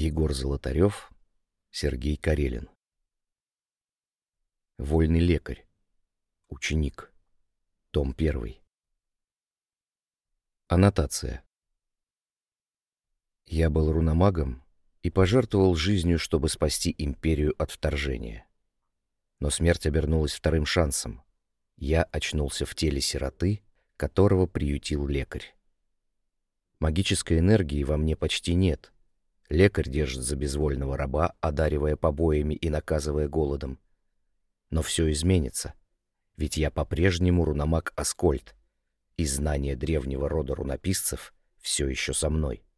Егор Золотарев, Сергей Карелин. Вольный лекарь. Ученик. Том 1. Аннотация. Я был руномагом и пожертвовал жизнью, чтобы спасти империю от вторжения. Но смерть обернулась вторым шансом. Я очнулся в теле сироты, которого приютил лекарь. Магической энергии во мне почти нет. Лекарь держит за безвольного раба, одаривая побоями и наказывая голодом. Но все изменится, ведь я по-прежнему руномаг Аскольд, и знание древнего рода рунописцев все еще со мной.